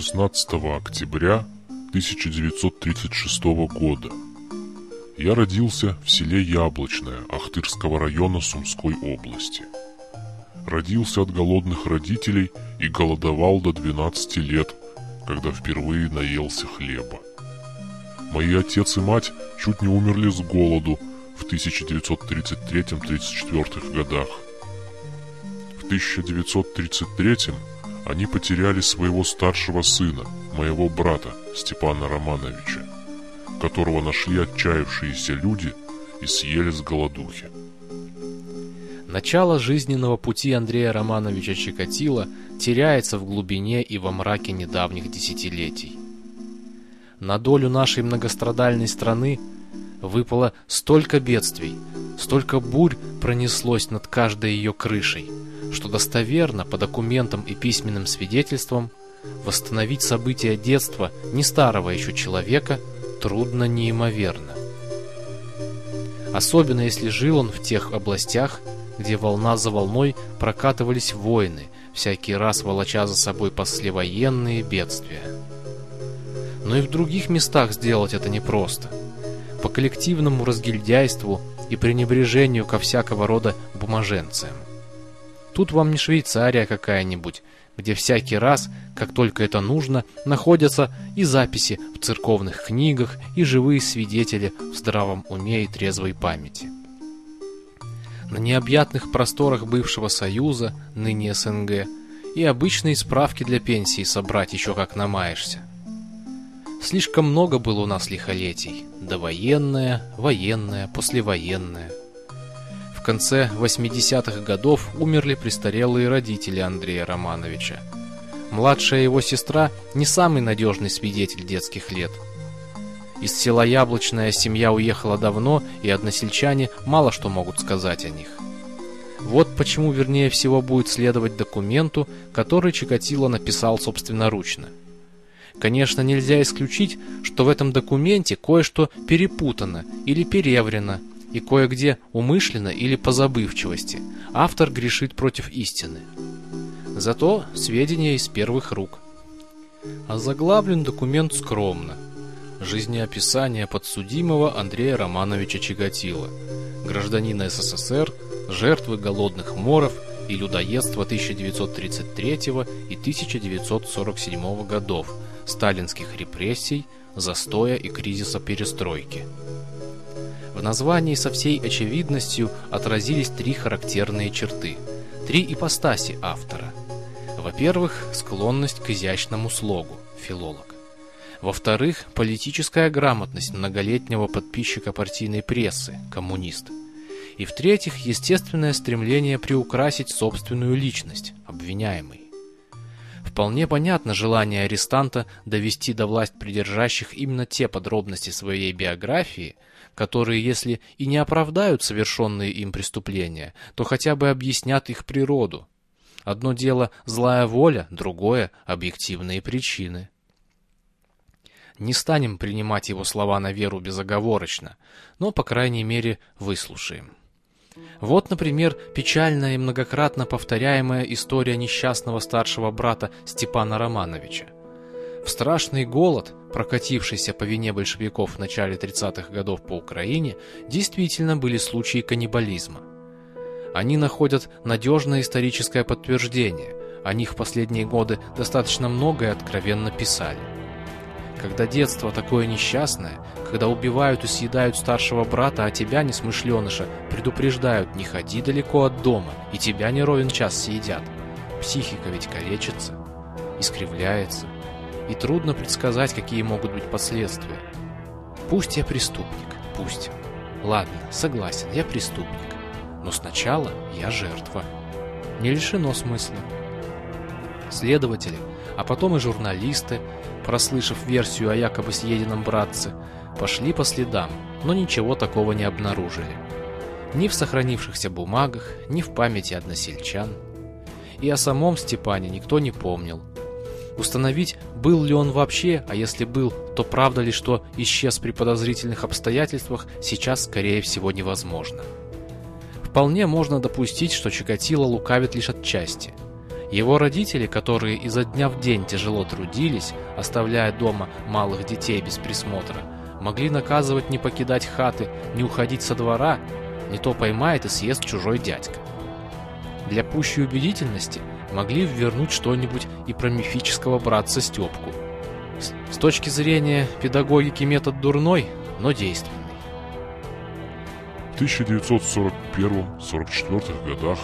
16 октября 1936 года. Я родился в селе Яблочное Ахтырского района Сумской области. Родился от голодных родителей и голодовал до 12 лет, когда впервые наелся хлеба. Мои отец и мать чуть не умерли с голоду в 1933-34 годах. В 1933 они потеряли своего старшего сына, моего брата Степана Романовича, которого нашли отчаявшиеся люди и съели с голодухи. Начало жизненного пути Андрея Романовича Чикатило теряется в глубине и во мраке недавних десятилетий. На долю нашей многострадальной страны выпало столько бедствий, столько бурь пронеслось над каждой ее крышей, что достоверно по документам и письменным свидетельствам восстановить события детства не старого еще человека трудно неимоверно. Особенно если жил он в тех областях, где волна за волной прокатывались войны, всякий раз волоча за собой послевоенные бедствия. Но и в других местах сделать это непросто. По коллективному разгильдяйству и пренебрежению ко всякого рода бумаженциям. Тут вам не Швейцария какая-нибудь, где всякий раз, как только это нужно, находятся и записи в церковных книгах, и живые свидетели в здравом уме и трезвой памяти. На необъятных просторах бывшего Союза, ныне СНГ, и обычные справки для пенсии собрать еще как намаешься. Слишком много было у нас лихолетий. Довоенное, военное, послевоенное. В конце 80-х годов умерли престарелые родители Андрея Романовича. Младшая его сестра не самый надежный свидетель детских лет – из села Яблочная семья уехала давно, и односельчане мало что могут сказать о них. Вот почему вернее всего будет следовать документу, который Чикатило написал собственноручно. Конечно, нельзя исключить, что в этом документе кое-что перепутано или переврено, и кое-где умышленно или по забывчивости автор грешит против истины. Зато сведения из первых рук. Озаглавлен документ скромно – Жизнеописание подсудимого Андрея Романовича Чигатила, гражданина СССР, жертвы голодных моров и людоедства 1933 и 1947 годов, сталинских репрессий, застоя и кризиса перестройки. В названии со всей очевидностью отразились три характерные черты, три ипостаси автора. Во-первых, склонность к изящному слогу, филолог. Во-вторых, политическая грамотность многолетнего подписчика партийной прессы, коммунист. И в-третьих, естественное стремление приукрасить собственную личность, обвиняемый. Вполне понятно желание арестанта довести до власть придержащих именно те подробности своей биографии, которые, если и не оправдают совершенные им преступления, то хотя бы объяснят их природу. Одно дело злая воля, другое – объективные причины. Не станем принимать его слова на веру безоговорочно, но, по крайней мере, выслушаем. Вот, например, печальная и многократно повторяемая история несчастного старшего брата Степана Романовича. В страшный голод, прокатившийся по вине большевиков в начале 30-х годов по Украине, действительно были случаи каннибализма. Они находят надежное историческое подтверждение, о них в последние годы достаточно много и откровенно писали. Когда детство такое несчастное, когда убивают и съедают старшего брата, а тебя, несмышленыша, предупреждают, не ходи далеко от дома, и тебя не ровен час съедят. Психика ведь калечится, искривляется, и трудно предсказать, какие могут быть последствия. Пусть я преступник, пусть. Ладно, согласен, я преступник. Но сначала я жертва. Не лишено смысла. Следователи, а потом и журналисты, прослышав версию о якобы съеденном братце, пошли по следам, но ничего такого не обнаружили. Ни в сохранившихся бумагах, ни в памяти односельчан. И о самом Степане никто не помнил. Установить, был ли он вообще, а если был, то правда ли, что исчез при подозрительных обстоятельствах, сейчас, скорее всего, невозможно. Вполне можно допустить, что Чикатило лукавит лишь отчасти – Его родители, которые изо дня в день тяжело трудились, оставляя дома малых детей без присмотра, могли наказывать не покидать хаты, не уходить со двора, не то поймает и съест чужой дядька. Для пущей убедительности могли ввернуть что-нибудь и про мифического братца Степку. С, с точки зрения педагогики метод дурной, но действенный. В 1941-44 годах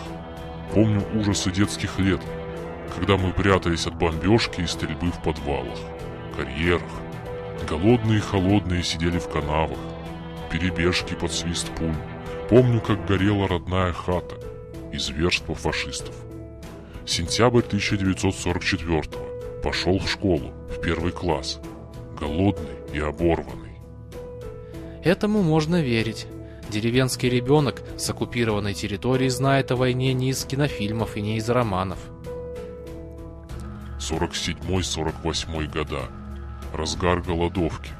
помню ужасы детских лет, когда мы прятались от бомбежки и стрельбы в подвалах, карьерах. Голодные и холодные сидели в канавах, перебежки под свист пуль. Помню, как горела родная хата и зверство фашистов. Сентябрь 1944 Пошел в школу, в первый класс. Голодный и оборванный. Этому можно верить. Деревенский ребенок с оккупированной территории знает о войне не из кинофильмов и не из романов. 47-48 года. Разгар голодовки.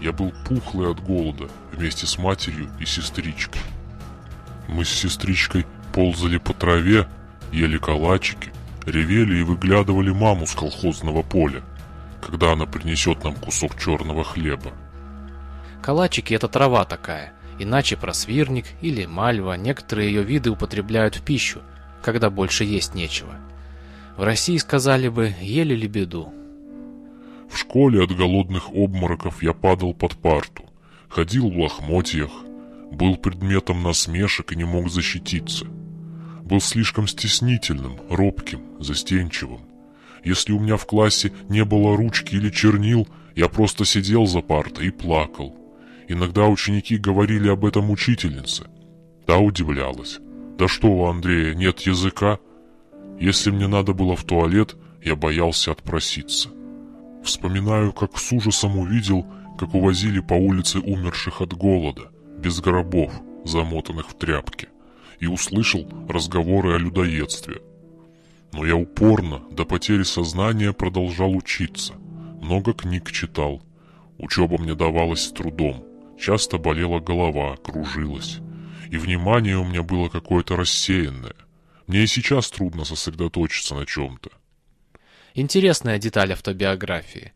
Я был пухлый от голода вместе с матерью и сестричкой. Мы с сестричкой ползали по траве, ели калачики, ревели и выглядывали маму с колхозного поля, когда она принесет нам кусок черного хлеба. Калачики – это трава такая, иначе просвирник или мальва, некоторые ее виды употребляют в пищу, когда больше есть нечего. В России сказали бы «ели лебеду». В школе от голодных обмороков я падал под парту, ходил в лохмотьях, был предметом насмешек и не мог защититься – был слишком стеснительным, робким, застенчивым. Если у меня в классе не было ручки или чернил, я просто сидел за партой и плакал. Иногда ученики говорили об этом учительнице. Та удивлялась. «Да что у Андрея, нет языка?» Если мне надо было в туалет, я боялся отпроситься. Вспоминаю, как с ужасом увидел, как увозили по улице умерших от голода, без гробов, замотанных в тряпки и услышал разговоры о людоедстве. Но я упорно, до потери сознания, продолжал учиться. Много книг читал. Учеба мне давалась с трудом. Часто болела голова, кружилась. И внимание у меня было какое-то рассеянное. Мне и сейчас трудно сосредоточиться на чем-то. Интересная деталь автобиографии.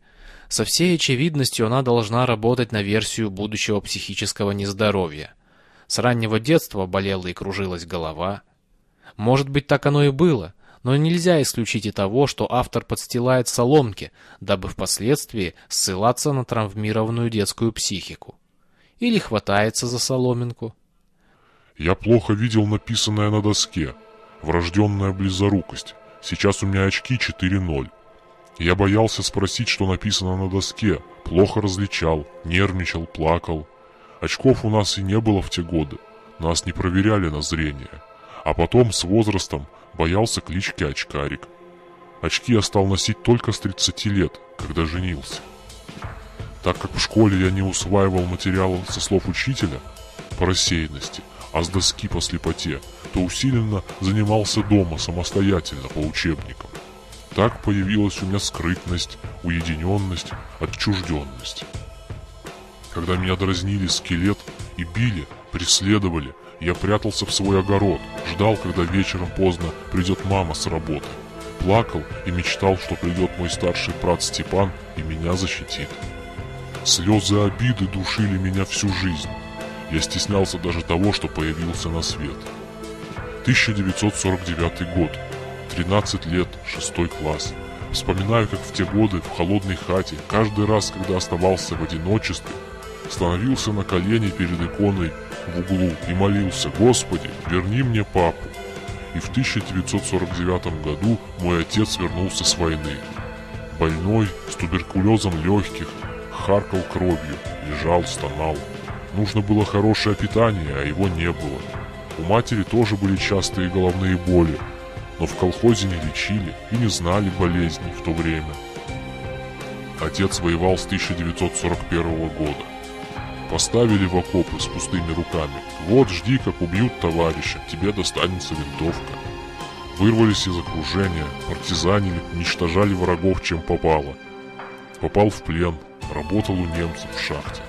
Со всей очевидностью она должна работать на версию будущего психического нездоровья – с раннего детства болела и кружилась голова. Может быть, так оно и было, но нельзя исключить и того, что автор подстилает соломки, дабы впоследствии ссылаться на травмированную детскую психику. Или хватается за соломинку. Я плохо видел написанное на доске. Врожденная близорукость. Сейчас у меня очки 4.0. Я боялся спросить, что написано на доске. Плохо различал, нервничал, плакал. Очков у нас и не было в те годы. Нас не проверяли на зрение. А потом, с возрастом, боялся клички Очкарик. Очки я стал носить только с 30 лет, когда женился. Так как в школе я не усваивал материалы со слов учителя по рассеянности, а с доски по слепоте, то усиленно занимался дома самостоятельно по учебникам. Так появилась у меня скрытность, уединенность, отчужденность. Когда меня дразнили скелет и били, преследовали, я прятался в свой огород, ждал, когда вечером поздно придет мама с работы. Плакал и мечтал, что придет мой старший брат Степан и меня защитит. Слезы обиды душили меня всю жизнь. Я стеснялся даже того, что появился на свет. 1949 год. 13 лет, 6 класс. Вспоминаю, как в те годы в холодной хате, каждый раз, когда оставался в одиночестве, становился на колени перед иконой в углу и молился «Господи, верни мне папу». И в 1949 году мой отец вернулся с войны. Больной, с туберкулезом легких, харкал кровью, лежал, стонал. Нужно было хорошее питание, а его не было. У матери тоже были частые головные боли, но в колхозе не лечили и не знали болезней в то время. Отец воевал с 1941 года. Поставили в окопы с пустыми руками. Вот жди, как убьют товарища, тебе достанется винтовка. Вырвались из окружения, партизанили, уничтожали врагов, чем попало. Попал в плен, работал у немцев в шахте.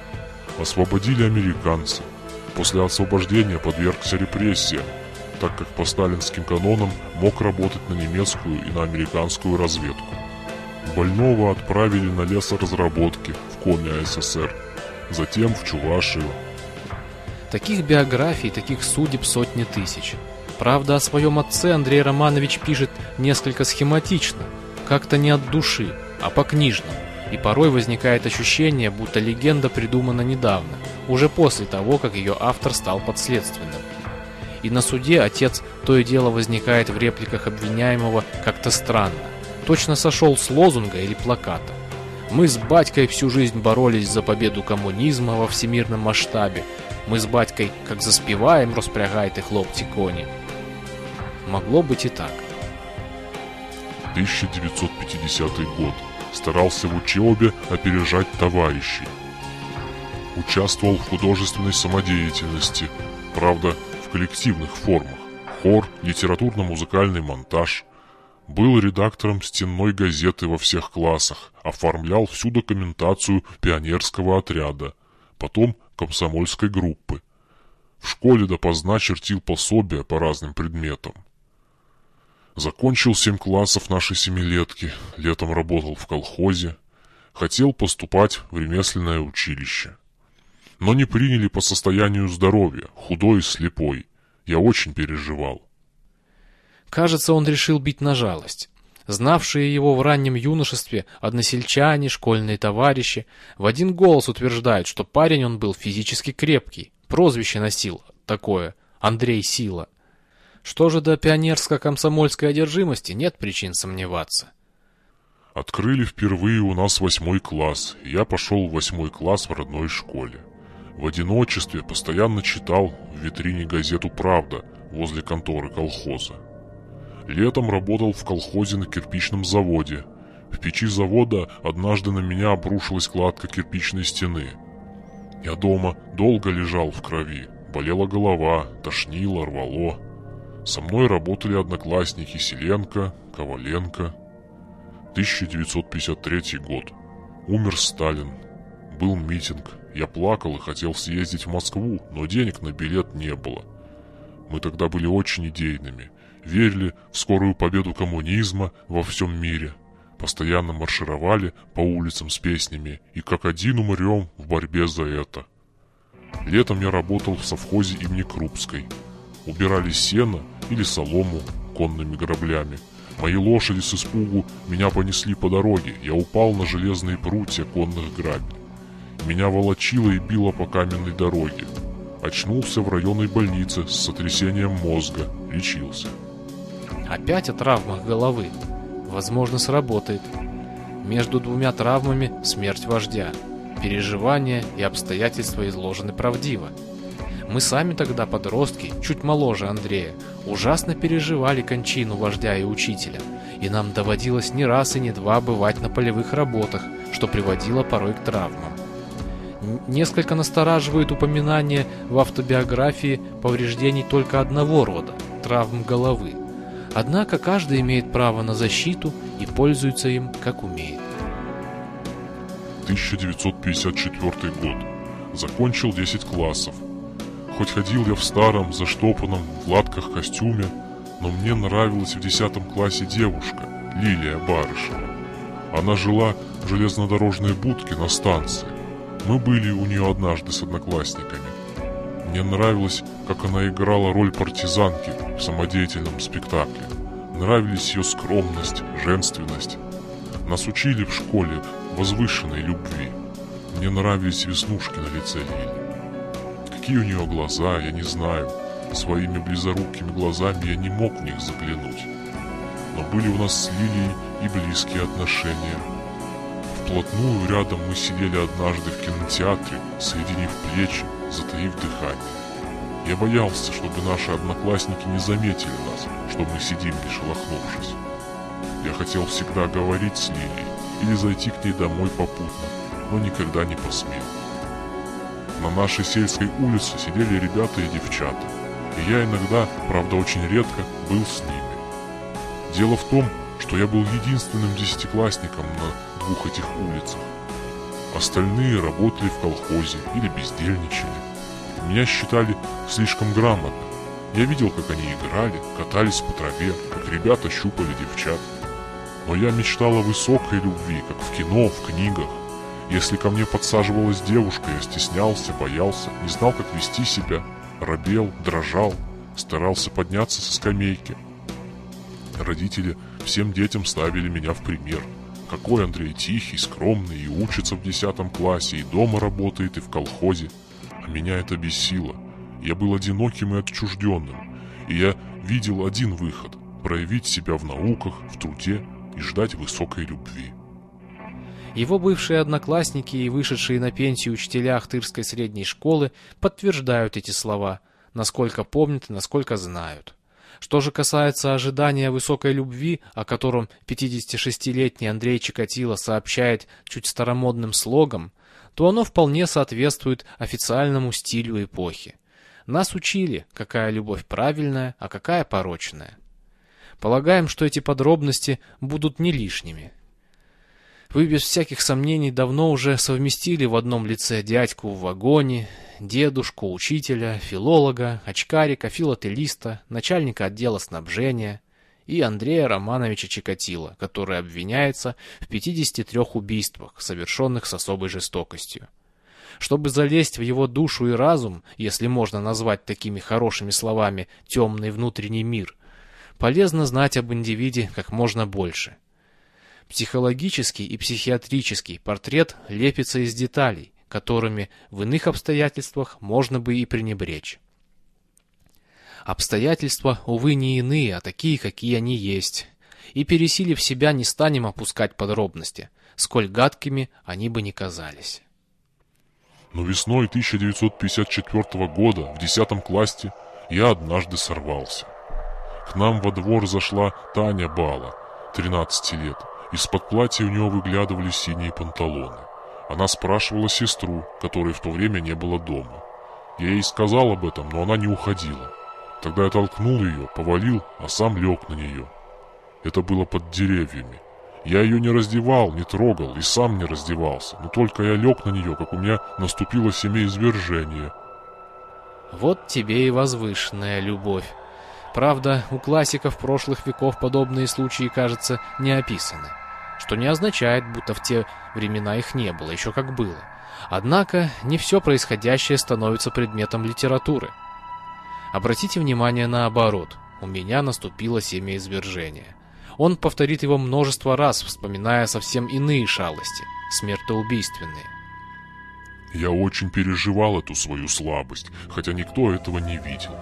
Освободили американцы. После освобождения подвергся репрессиям. так как по сталинским канонам мог работать на немецкую и на американскую разведку. Больного отправили на лесоразработки в Коми АССР, затем в Чувашию. Таких биографий, таких судеб сотни тысяч. Правда, о своем отце Андрей Романович пишет несколько схематично, как-то не от души, а по-книжному. И порой возникает ощущение, будто легенда придумана недавно, уже после того, как ее автор стал подследственным. И на суде отец то и дело возникает в репликах обвиняемого как-то странно. Точно сошел с лозунга или плаката. Мы с батькой всю жизнь боролись за победу коммунизма во всемирном масштабе. Мы с батькой, как заспеваем, распрягает и хлопці кони. Могло быть и так. 1950 год. Старался в учебе опережать товарищей. Участвовал в художественной самодеятельности, правда, в коллективных формах. Хор, литературно-музыкальный монтаж. Был редактором стенной газеты во всех классах, оформлял всю документацию пионерского отряда, потом комсомольской группы. В школе допоздна чертил пособия по разным предметам. Закончил семь классов нашей семилетки, летом работал в колхозе. Хотел поступать в ремесленное училище. Но не приняли по состоянию здоровья, худой и слепой. Я очень переживал. Кажется, он решил бить на жалость. Знавшие его в раннем юношестве односельчане, школьные товарищи в один голос утверждают, что парень он был физически крепкий. Прозвище носил такое – Андрей Сила. Что же до пионерско-комсомольской одержимости, нет причин сомневаться. Открыли впервые у нас восьмой класс, я пошел в восьмой класс в родной школе. В одиночестве постоянно читал в витрине газету «Правда» возле конторы колхоза. Летом работал в колхозе на кирпичном заводе. В печи завода однажды на меня обрушилась кладка кирпичной стены. Я дома долго лежал в крови. Болела голова, тошнило, рвало. Со мной работали одноклассники Селенко, Коваленко. 1953 год. Умер Сталин. Был митинг. Я плакал и хотел съездить в Москву, но денег на билет не было. Мы тогда были очень идейными. Верили в скорую победу коммунизма во всем мире. Постоянно маршировали по улицам с песнями и как один умрем в борьбе за это. Летом я работал в совхозе имени Крупской. Убирали сено или солому конными граблями. Мои лошади с испугу меня понесли по дороге. Я упал на железные прутья конных грабель. Меня волочило и било по каменной дороге. Очнулся в районной больнице с сотрясением мозга. Лечился. Опять о травмах головы. Возможно, сработает. Между двумя травмами смерть вождя. Переживания и обстоятельства изложены правдиво. Мы сами тогда, подростки, чуть моложе Андрея, ужасно переживали кончину вождя и учителя, и нам доводилось не раз и не два бывать на полевых работах, что приводило порой к травмам. Несколько настораживает упоминание в автобиографии повреждений только одного рода – травм головы. Однако каждый имеет право на защиту и пользуется им как умеет. 1954 год. Закончил 10 классов. Хоть ходил я в старом, заштопанном, в латках костюме, но мне нравилась в 10 классе девушка, Лилия Барышева. Она жила в железнодорожной будке на станции. Мы были у нее однажды с одноклассниками. Мне нравилось, как она играла роль партизанки в самодеятельном спектакле. Нравились ее скромность, женственность. Нас учили в школе возвышенной любви. Мне нравились веснушки на лице Лили. Какие у нее глаза, я не знаю. Своими близорукими глазами я не мог в них заглянуть. Но были у нас с Лилией и близкие отношения. Вплотную рядом мы сидели однажды в кинотеатре, соединив плечи, затаив дыхание. Я боялся, чтобы наши одноклассники не заметили нас, что мы сидим не шелохнувшись. Я хотел всегда говорить с Лилией или зайти к ней домой попутно, но никогда не посмел. На нашей сельской улице сидели ребята и девчата, и я иногда, правда очень редко, был с ними. Дело в том, что я был единственным десятиклассником на двух этих улицах. Остальные работали в колхозе или бездельничали. Меня считали слишком грамотным. Я видел, как они играли, катались по траве, как ребята щупали девчат. Но я мечтал о высокой любви, как в кино, в книгах. Если ко мне подсаживалась девушка, я стеснялся, боялся, не знал, как вести себя, робел, дрожал, старался подняться со скамейки. Родители всем детям ставили меня в пример. Какой Андрей тихий, скромный и учится в десятом классе, и дома работает, и в колхозе. А меня это бесило. Я был одиноким и отчужденным. И я видел один выход – проявить себя в науках, в труде и ждать высокой любви. Его бывшие одноклассники и вышедшие на пенсию учителя Ахтырской средней школы подтверждают эти слова, насколько помнят и насколько знают. Что же касается ожидания высокой любви, о котором 56-летний Андрей Чикатило сообщает чуть старомодным слогом, то оно вполне соответствует официальному стилю эпохи. Нас учили, какая любовь правильная, а какая порочная. Полагаем, что эти подробности будут не лишними. Вы без всяких сомнений давно уже совместили в одном лице дядьку в вагоне, дедушку, учителя, филолога, очкарика, филателиста, начальника отдела снабжения и Андрея Романовича Чикатило, который обвиняется в 53 убийствах, совершенных с особой жестокостью. Чтобы залезть в его душу и разум, если можно назвать такими хорошими словами темный внутренний мир, полезно знать об индивиде как можно больше – Психологический и психиатрический портрет лепится из деталей, которыми в иных обстоятельствах можно бы и пренебречь. Обстоятельства, увы, не иные, а такие, какие они есть. И пересилив себя, не станем опускать подробности, сколь гадкими они бы не казались. Но весной 1954 года в 10 классе я однажды сорвался. К нам во двор зашла Таня Бала, 13 лет, из-под платья у него выглядывали синие панталоны. Она спрашивала сестру, которой в то время не было дома. Я ей сказал об этом, но она не уходила. Тогда я толкнул ее, повалил, а сам лег на нее. Это было под деревьями. Я ее не раздевал, не трогал и сам не раздевался, но только я лег на нее, как у меня наступило семяизвержение. Вот тебе и возвышенная любовь. Правда, у классиков прошлых веков подобные случаи, кажется, не описаны что не означает, будто в те времена их не было, еще как было. Однако не все происходящее становится предметом литературы. Обратите внимание наоборот. У меня наступило семяизвержение. Он повторит его множество раз, вспоминая совсем иные шалости, смертоубийственные. Я очень переживал эту свою слабость, хотя никто этого не видел.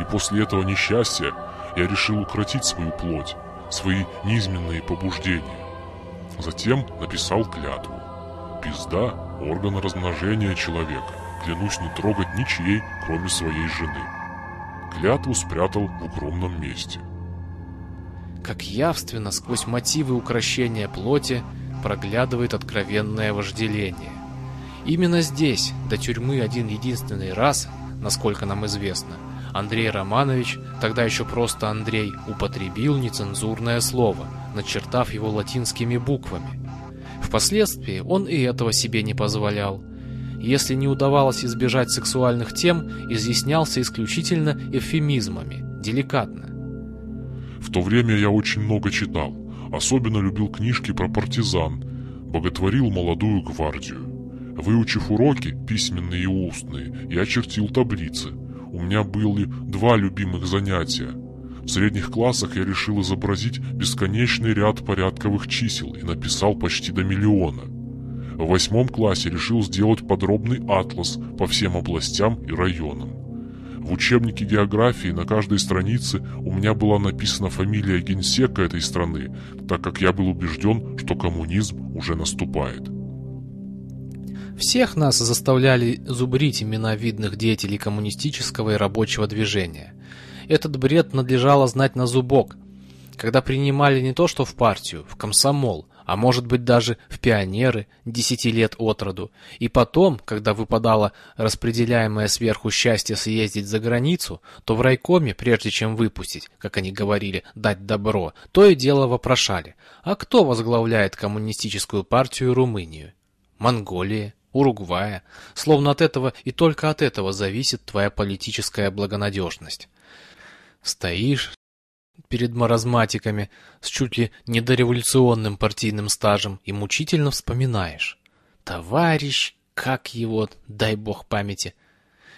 И после этого несчастья я решил укротить свою плоть, свои низменные побуждения. Затем написал клятву. Пизда – орган размножения человека. Клянусь не трогать ничьей, кроме своей жены. Клятву спрятал в укромном месте. Как явственно сквозь мотивы украшения плоти проглядывает откровенное вожделение. Именно здесь, до тюрьмы один единственный раз, насколько нам известно, Андрей Романович, тогда еще просто Андрей, употребил нецензурное слово, начертав его латинскими буквами. Впоследствии он и этого себе не позволял. Если не удавалось избежать сексуальных тем, изъяснялся исключительно эвфемизмами, деликатно. В то время я очень много читал, особенно любил книжки про партизан, боготворил молодую гвардию. Выучив уроки, письменные и устные, я чертил таблицы – у меня были два любимых занятия. В средних классах я решил изобразить бесконечный ряд порядковых чисел и написал почти до миллиона. В восьмом классе решил сделать подробный атлас по всем областям и районам. В учебнике географии на каждой странице у меня была написана фамилия генсека этой страны, так как я был убежден, что коммунизм уже наступает. Всех нас заставляли зубрить имена видных деятелей коммунистического и рабочего движения. Этот бред надлежало знать на зубок, когда принимали не то что в партию, в комсомол, а может быть даже в пионеры десяти лет от роду, и потом, когда выпадало распределяемое сверху счастье съездить за границу, то в райкоме, прежде чем выпустить, как они говорили, дать добро, то и дело вопрошали, а кто возглавляет коммунистическую партию Румынию? Монголия? Уругвая, словно от этого и только от этого зависит твоя политическая благонадежность. Стоишь перед маразматиками с чуть ли не дореволюционным партийным стажем и мучительно вспоминаешь. Товарищ, как его, дай бог памяти.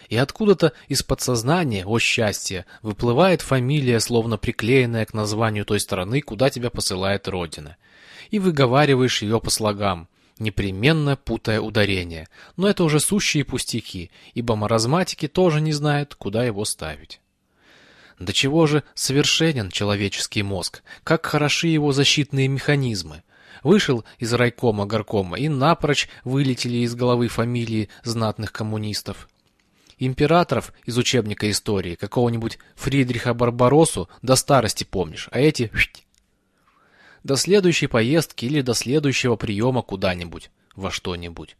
И откуда-то из подсознания, о счастье, выплывает фамилия, словно приклеенная к названию той страны, куда тебя посылает Родина. И выговариваешь ее по слогам, непременно путая ударение. Но это уже сущие пустяки, ибо маразматики тоже не знают, куда его ставить. До чего же совершенен человеческий мозг, как хороши его защитные механизмы. Вышел из райкома горкома и напрочь вылетели из головы фамилии знатных коммунистов. Императоров из учебника истории, какого-нибудь Фридриха Барбаросу до старости помнишь, а эти до следующей поездки или до следующего приема куда-нибудь, во что-нибудь.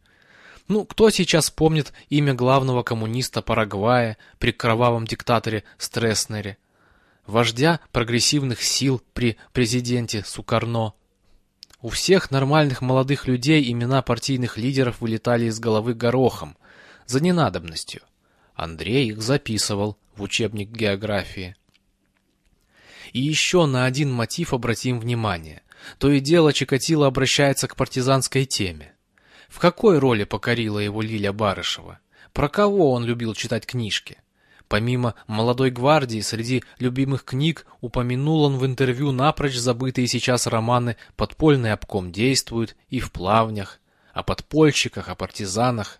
Ну, кто сейчас помнит имя главного коммуниста Парагвая при кровавом диктаторе Стресснере? Вождя прогрессивных сил при президенте Сукарно? У всех нормальных молодых людей имена партийных лидеров вылетали из головы горохом, за ненадобностью. Андрей их записывал в учебник географии. И еще на один мотив обратим внимание. То и дело Чикатило обращается к партизанской теме. В какой роли покорила его Лиля Барышева? Про кого он любил читать книжки? Помимо «Молодой гвардии» среди любимых книг упомянул он в интервью напрочь забытые сейчас романы «Подпольный обком действует» и «В плавнях», о подпольщиках, о партизанах.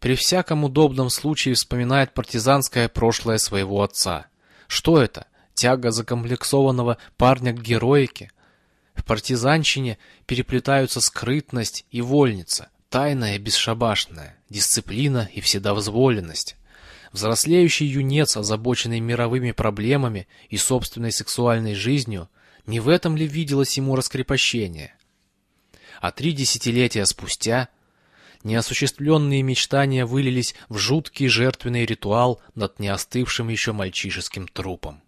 При всяком удобном случае вспоминает партизанское прошлое своего отца. Что это? Тяга закомплексованного парня к героике? В партизанщине переплетаются скрытность и вольница, тайная и бесшабашная, дисциплина и вседозволенность. Взрослеющий юнец, озабоченный мировыми проблемами и собственной сексуальной жизнью, не в этом ли виделось ему раскрепощение? А три десятилетия спустя неосуществленные мечтания вылились в жуткий жертвенный ритуал над неостывшим еще мальчишеским трупом.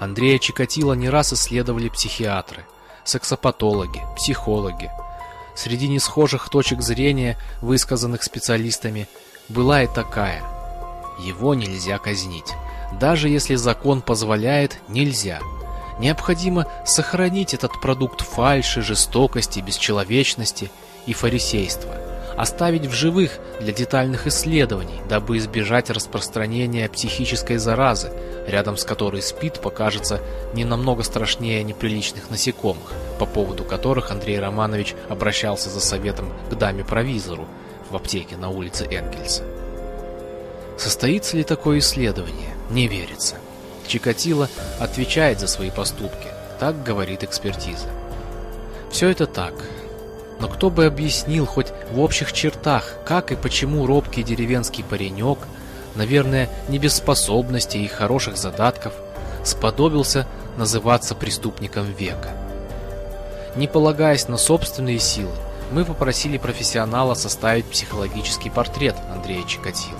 Андрея Чикатило не раз исследовали психиатры, сексопатологи, психологи. Среди несхожих точек зрения, высказанных специалистами, была и такая. Его нельзя казнить. Даже если закон позволяет, нельзя. Необходимо сохранить этот продукт фальши, жестокости, бесчеловечности и фарисейства – оставить в живых для детальных исследований, дабы избежать распространения психической заразы, рядом с которой СПИД покажется не намного страшнее неприличных насекомых, по поводу которых Андрей Романович обращался за советом к даме-провизору в аптеке на улице Энгельса. Состоится ли такое исследование? Не верится. Чикатило отвечает за свои поступки, так говорит экспертиза. Все это так, но кто бы объяснил хоть в общих чертах, как и почему робкий деревенский паренек, наверное, не без способностей и хороших задатков, сподобился называться преступником века. Не полагаясь на собственные силы, мы попросили профессионала составить психологический портрет Андрея Чикатило.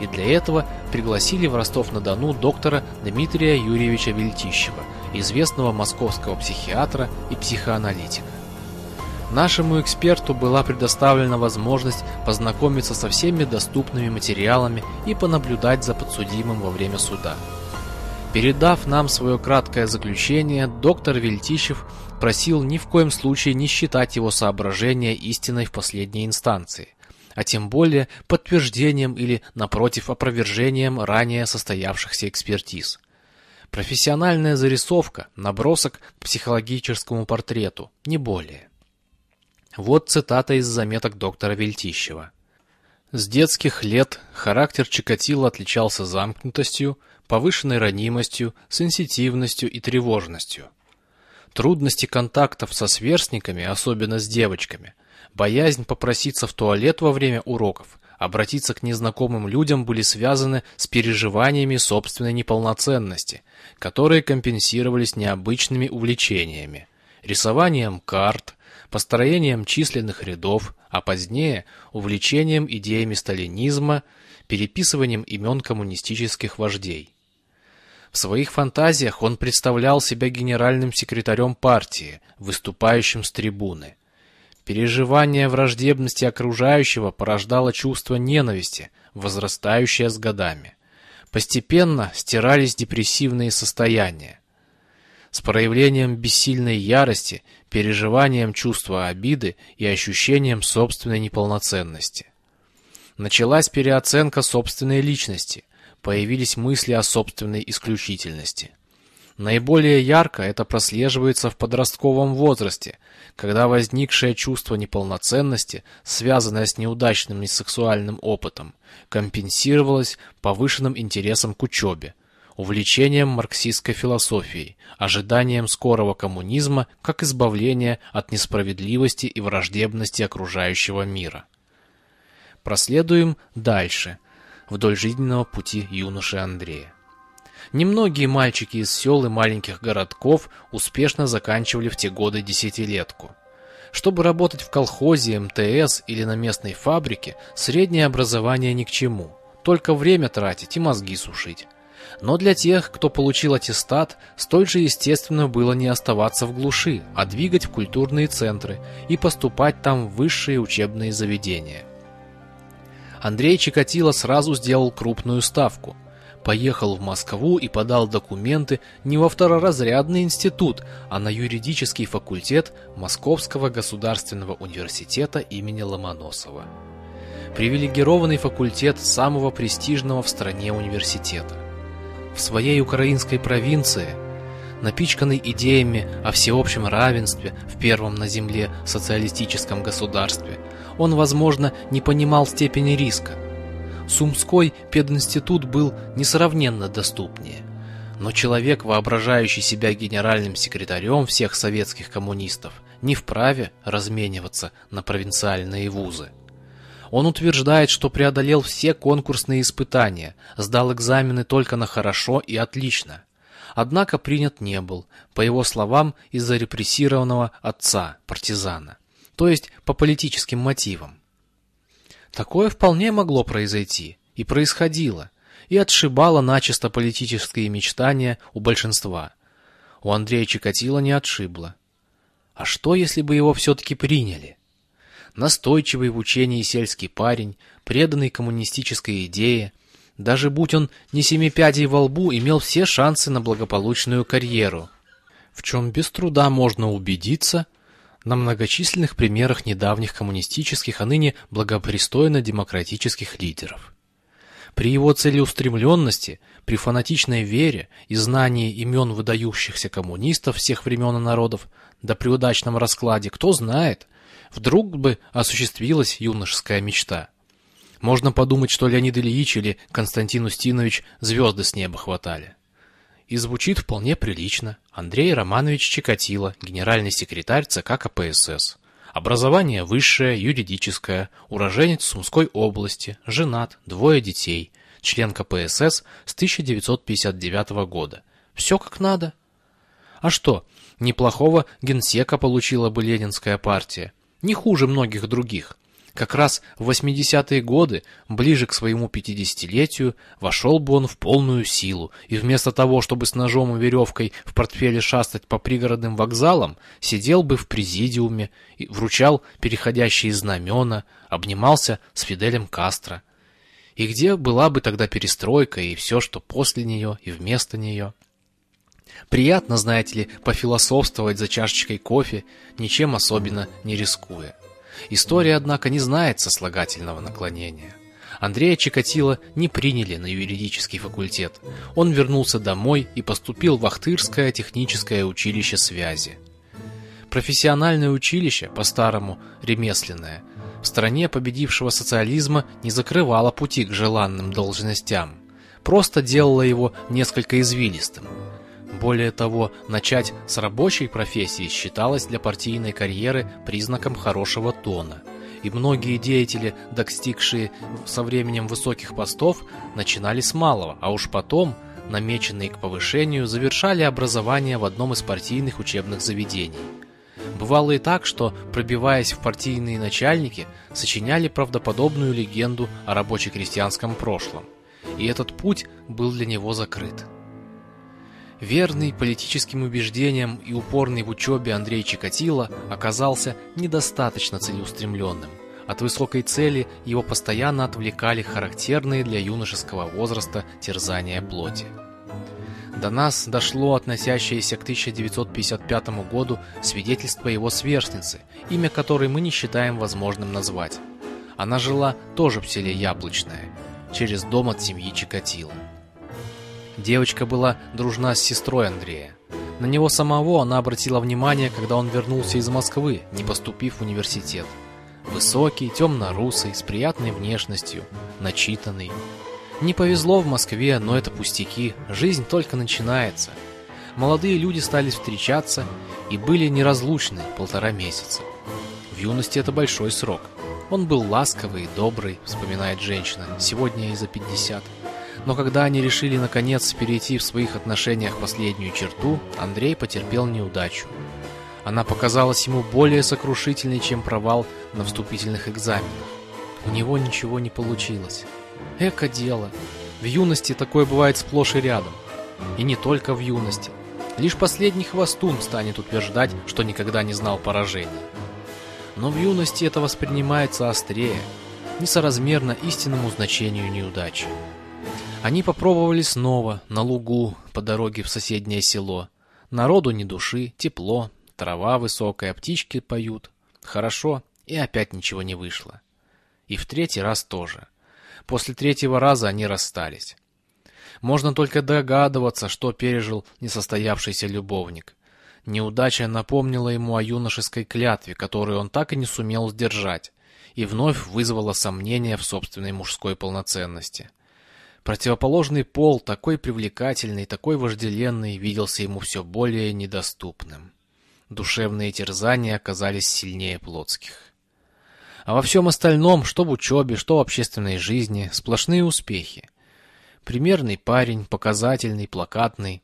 И для этого пригласили в Ростов-на-Дону доктора Дмитрия Юрьевича Вельтищева, известного московского психиатра и психоаналитика. Нашему эксперту была предоставлена возможность познакомиться со всеми доступными материалами и понаблюдать за подсудимым во время суда. Передав нам свое краткое заключение, доктор Вельтищев просил ни в коем случае не считать его соображения истиной в последней инстанции, а тем более подтверждением или, напротив, опровержением ранее состоявшихся экспертиз. Профессиональная зарисовка, набросок к психологическому портрету, не более. Вот цитата из заметок доктора Вельтищева. С детских лет характер Чикатило отличался замкнутостью, повышенной ранимостью, сенситивностью и тревожностью. Трудности контактов со сверстниками, особенно с девочками, боязнь попроситься в туалет во время уроков, обратиться к незнакомым людям были связаны с переживаниями собственной неполноценности, которые компенсировались необычными увлечениями, рисованием карт, построением численных рядов, а позднее увлечением идеями сталинизма, переписыванием имен коммунистических вождей. В своих фантазиях он представлял себя генеральным секретарем партии, выступающим с трибуны. Переживание враждебности окружающего порождало чувство ненависти, возрастающее с годами. Постепенно стирались депрессивные состояния. С проявлением бессильной ярости, переживанием чувства обиды и ощущением собственной неполноценности. Началась переоценка собственной личности, появились мысли о собственной исключительности. Наиболее ярко это прослеживается в подростковом возрасте, когда возникшее чувство неполноценности, связанное с неудачным сексуальным опытом, компенсировалось повышенным интересом к учебе, увлечением марксистской философией, ожиданием скорого коммунизма как избавления от несправедливости и враждебности окружающего мира. Проследуем дальше, вдоль жизненного пути юноши Андрея. Немногие мальчики из сел и маленьких городков успешно заканчивали в те годы десятилетку. Чтобы работать в колхозе, МТС или на местной фабрике, среднее образование ни к чему. Только время тратить и мозги сушить. Но для тех, кто получил аттестат, столь же естественно было не оставаться в глуши, а двигать в культурные центры и поступать там в высшие учебные заведения. Андрей Чикатило сразу сделал крупную ставку. Поехал в Москву и подал документы не во второразрядный институт, а на юридический факультет Московского государственного университета имени Ломоносова. Привилегированный факультет самого престижного в стране университета. В своей украинской провинции, напичканный идеями о всеобщем равенстве в первом на земле социалистическом государстве, он, возможно, не понимал степени риска. Сумской пединститут был несравненно доступнее. Но человек, воображающий себя генеральным секретарем всех советских коммунистов, не вправе размениваться на провинциальные вузы. Он утверждает, что преодолел все конкурсные испытания, сдал экзамены только на хорошо и отлично. Однако принят не был, по его словам, из-за репрессированного отца, партизана то есть по политическим мотивам. Такое вполне могло произойти, и происходило, и отшибало начисто политические мечтания у большинства. У Андрея Чикатило не отшибло. А что, если бы его все-таки приняли? Настойчивый в учении сельский парень, преданный коммунистической идее, даже будь он не семипядей во лбу, имел все шансы на благополучную карьеру, в чем без труда можно убедиться – на многочисленных примерах недавних коммунистических, а ныне благопристойно-демократических лидеров. При его целеустремленности, при фанатичной вере и знании имен выдающихся коммунистов всех времен и народов, да при удачном раскладе, кто знает, вдруг бы осуществилась юношеская мечта. Можно подумать, что Леонид Ильич или Константин Устинович звезды с неба хватали. И звучит вполне прилично. Андрей Романович Чикатило, генеральный секретарь ЦК КПСС. Образование высшее, юридическое, уроженец Сумской области, женат, двое детей, член КПСС с 1959 года. Все как надо. А что, неплохого генсека получила бы ленинская партия. Не хуже многих других. Как раз в 80-е годы, ближе к своему 50-летию, вошел бы он в полную силу, и вместо того, чтобы с ножом и веревкой в портфеле шастать по пригородным вокзалам, сидел бы в президиуме и вручал переходящие знамена, обнимался с Фиделем Кастро. И где была бы тогда перестройка и все, что после нее и вместо нее? Приятно, знаете ли, пофилософствовать за чашечкой кофе, ничем особенно не рискуя. История, однако, не знает сослагательного наклонения. Андрея Чикатило не приняли на юридический факультет. Он вернулся домой и поступил в Ахтырское техническое училище связи. Профессиональное училище, по-старому ремесленное, в стране победившего социализма не закрывало пути к желанным должностям, просто делало его несколько извилистым. Более того, начать с рабочей профессии считалось для партийной карьеры признаком хорошего тона. И многие деятели, достигшие со временем высоких постов, начинали с малого, а уж потом, намеченные к повышению, завершали образование в одном из партийных учебных заведений. Бывало и так, что, пробиваясь в партийные начальники, сочиняли правдоподобную легенду о рабоче-крестьянском прошлом. И этот путь был для него закрыт. Верный политическим убеждениям и упорный в учебе Андрей Чикатило оказался недостаточно целеустремленным, От высокой цели его постоянно отвлекали характерные для юношеского возраста терзания плоти. До нас дошло относящееся к 1955 году свидетельство его сверстницы, имя которой мы не считаем возможным назвать. Она жила тоже в селе Яблочное, через дом от семьи Чикатило. Девочка была дружна с сестрой Андрея. На него самого она обратила внимание, когда он вернулся из Москвы, не поступив в университет. Высокий, темно-русый, с приятной внешностью, начитанный. Не повезло в Москве, но это пустяки, жизнь только начинается. Молодые люди стали встречаться и были неразлучны полтора месяца. В юности это большой срок. Он был ласковый и добрый, вспоминает женщина, сегодня ей за 50. Но когда они решили наконец перейти в своих отношениях последнюю черту, Андрей потерпел неудачу. Она показалась ему более сокрушительной, чем провал на вступительных экзаменах. У него ничего не получилось. Эко дело. В юности такое бывает сплошь и рядом. И не только в юности. Лишь последний хвостун станет утверждать, что никогда не знал поражения. Но в юности это воспринимается острее, несоразмерно истинному значению неудачи. Они попробовали снова, на лугу, по дороге в соседнее село. Народу ни души, тепло, трава высокая, птички поют. Хорошо, и опять ничего не вышло. И в третий раз тоже. После третьего раза они расстались. Можно только догадываться, что пережил несостоявшийся любовник. Неудача напомнила ему о юношеской клятве, которую он так и не сумел сдержать, и вновь вызвала сомнения в собственной мужской полноценности. Противоположный пол, такой привлекательный, такой вожделенный, виделся ему все более недоступным. Душевные терзания оказались сильнее плотских. А во всем остальном, что в учебе, что в общественной жизни, сплошные успехи. Примерный парень, показательный, плакатный.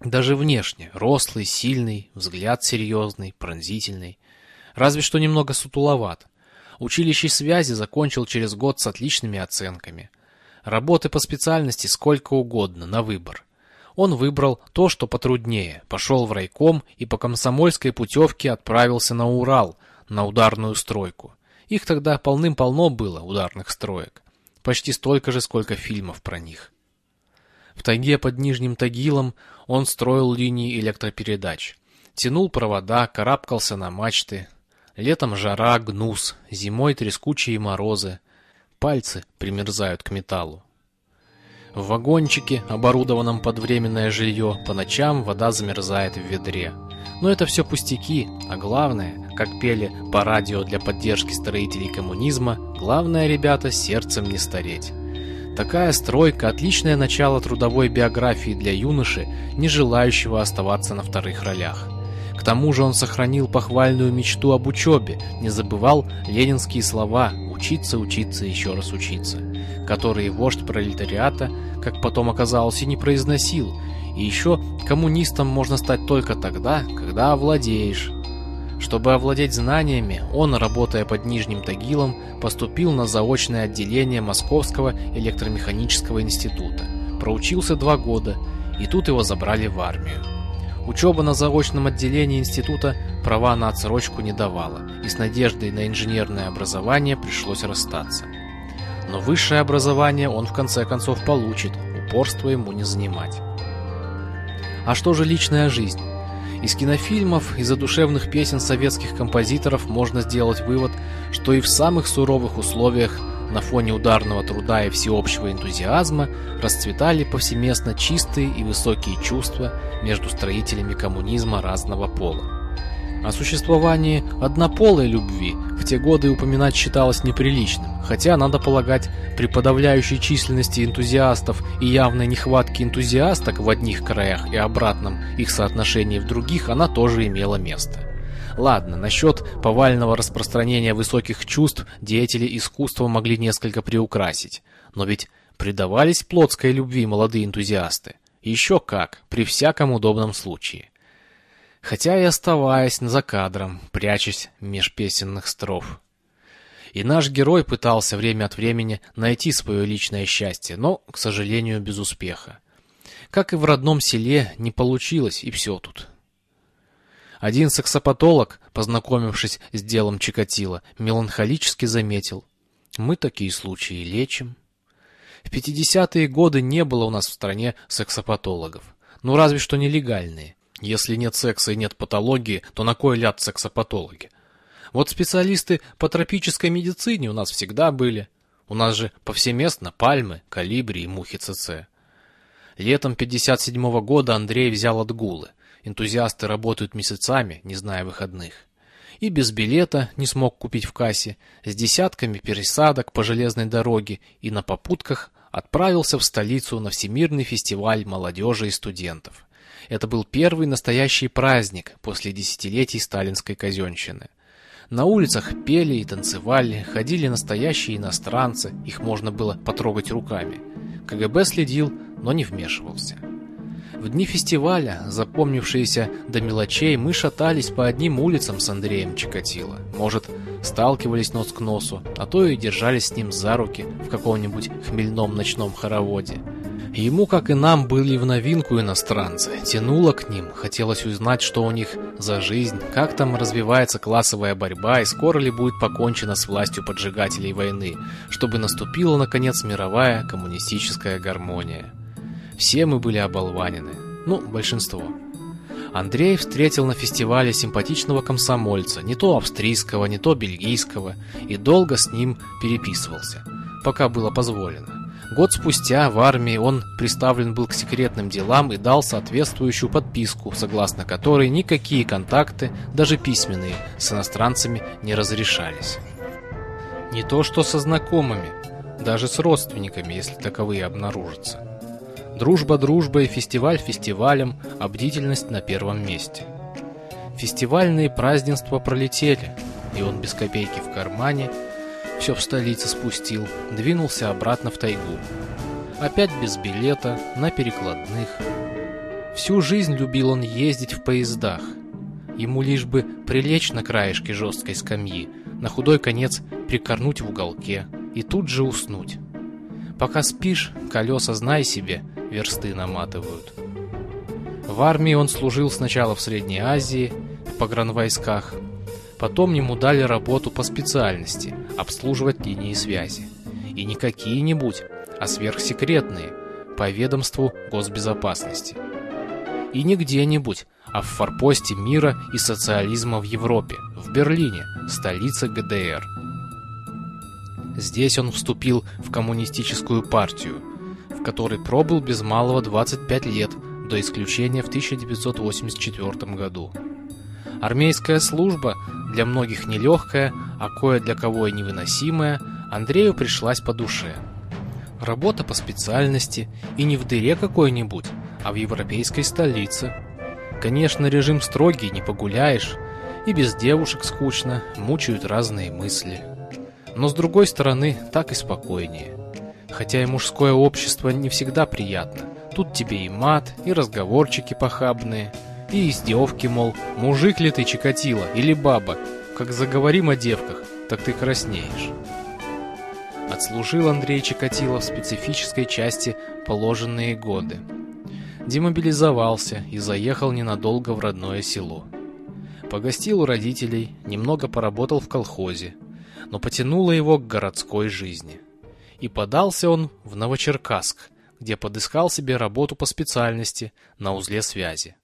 Даже внешне, рослый, сильный, взгляд серьезный, пронзительный. Разве что немного сутуловат. Училище связи закончил через год с отличными оценками. Работы по специальности сколько угодно, на выбор. Он выбрал то, что потруднее, пошел в райком и по комсомольской путевке отправился на Урал, на ударную стройку. Их тогда полным-полно было, ударных строек. Почти столько же, сколько фильмов про них. В тайге под Нижним Тагилом он строил линии электропередач. Тянул провода, карабкался на мачты. Летом жара, гнус, зимой трескучие морозы. Пальцы примерзают к металлу. В вагончике, оборудованном под временное жилье, по ночам вода замерзает в ведре. Но это все пустяки, а главное, как пели по радио для поддержки строителей коммунизма, главное, ребята, сердцем не стареть. Такая стройка – отличное начало трудовой биографии для юноши, не желающего оставаться на вторых ролях. К тому же он сохранил похвальную мечту об учебе, не забывал ленинские слова «учиться, учиться, еще раз учиться», которые вождь пролетариата, как потом оказалось, и не произносил. И еще коммунистом можно стать только тогда, когда овладеешь. Чтобы овладеть знаниями, он, работая под Нижним Тагилом, поступил на заочное отделение Московского электромеханического института. Проучился два года, и тут его забрали в армию. Учеба на заочном отделении института права на отсрочку не давала, и с надеждой на инженерное образование пришлось расстаться. Но высшее образование он в конце концов получит, упорство ему не занимать. А что же личная жизнь? Из кинофильмов и задушевных песен советских композиторов можно сделать вывод, что и в самых суровых условиях на фоне ударного труда и всеобщего энтузиазма расцветали повсеместно чистые и высокие чувства между строителями коммунизма разного пола. О существовании однополой любви в те годы упоминать считалось неприличным, хотя, надо полагать, при подавляющей численности энтузиастов и явной нехватке энтузиасток в одних краях и обратном их соотношении в других она тоже имела место. Ладно, насчет повального распространения высоких чувств деятели искусства могли несколько приукрасить. Но ведь предавались плотской любви молодые энтузиасты. Еще как, при всяком удобном случае. Хотя и оставаясь за кадром, прячась меж песенных строф. И наш герой пытался время от времени найти свое личное счастье, но, к сожалению, без успеха. Как и в родном селе, не получилось, и все тут. Один саксопатолог, познакомившись с делом Чикатило, меланхолически заметил. Мы такие случаи лечим. В 50-е годы не было у нас в стране сексопатологов. Ну, разве что нелегальные. Если нет секса и нет патологии, то на кой ляд сексопатологи? Вот специалисты по тропической медицине у нас всегда были. У нас же повсеместно пальмы, калибри и мухи ЦЦ. Летом 57 -го года Андрей взял отгулы. Энтузиасты работают месяцами, не зная выходных. И без билета не смог купить в кассе, с десятками пересадок по железной дороге и на попутках отправился в столицу на Всемирный фестиваль молодежи и студентов. Это был первый настоящий праздник после десятилетий сталинской казенщины. На улицах пели и танцевали, ходили настоящие иностранцы, их можно было потрогать руками. КГБ следил, но не вмешивался. В дни фестиваля, запомнившиеся до мелочей, мы шатались по одним улицам с Андреем Чикатило. Может, сталкивались нос к носу, а то и держались с ним за руки в каком-нибудь хмельном ночном хороводе. Ему, как и нам, были в новинку иностранцы. Тянуло к ним, хотелось узнать, что у них за жизнь, как там развивается классовая борьба и скоро ли будет покончено с властью поджигателей войны, чтобы наступила, наконец, мировая коммунистическая гармония. Все мы были оболванены. Ну, большинство. Андрей встретил на фестивале симпатичного комсомольца, не то австрийского, не то бельгийского, и долго с ним переписывался, пока было позволено. Год спустя в армии он приставлен был к секретным делам и дал соответствующую подписку, согласно которой никакие контакты, даже письменные, с иностранцами не разрешались. Не то что со знакомыми, даже с родственниками, если таковые обнаружатся. Дружба дружбой, фестиваль фестивалем, а бдительность на первом месте. Фестивальные празднества пролетели, и он без копейки в кармане, все в столице спустил, двинулся обратно в тайгу. Опять без билета, на перекладных. Всю жизнь любил он ездить в поездах. Ему лишь бы прилечь на краешке жесткой скамьи, на худой конец прикорнуть в уголке и тут же уснуть. Пока спишь, колеса, знай себе, версты наматывают. В армии он служил сначала в Средней Азии, в погранвойсках. Потом ему дали работу по специальности – обслуживать линии связи. И не какие-нибудь, а сверхсекретные, по ведомству госбезопасности. И не где-нибудь, а в форпосте мира и социализма в Европе, в Берлине, столице ГДР. Здесь он вступил в коммунистическую партию – в которой пробыл без малого 25 лет, до исключения в 1984 году. Армейская служба, для многих нелегкая, а кое для кого и невыносимая, Андрею пришлась по душе. Работа по специальности, и не в дыре какой-нибудь, а в европейской столице. Конечно, режим строгий, не погуляешь, и без девушек скучно, мучают разные мысли. Но с другой стороны, так и спокойнее. Хотя и мужское общество не всегда приятно. Тут тебе и мат, и разговорчики похабные, и издевки, мол, мужик ли ты Чикатило или баба, как заговорим о девках, так ты краснеешь. Отслужил Андрей Чикатило в специфической части положенные годы. Демобилизовался и заехал ненадолго в родное село. Погостил у родителей, немного поработал в колхозе, но потянуло его к городской жизни – и подался он в Новочеркасск, где подыскал себе работу по специальности на узле связи.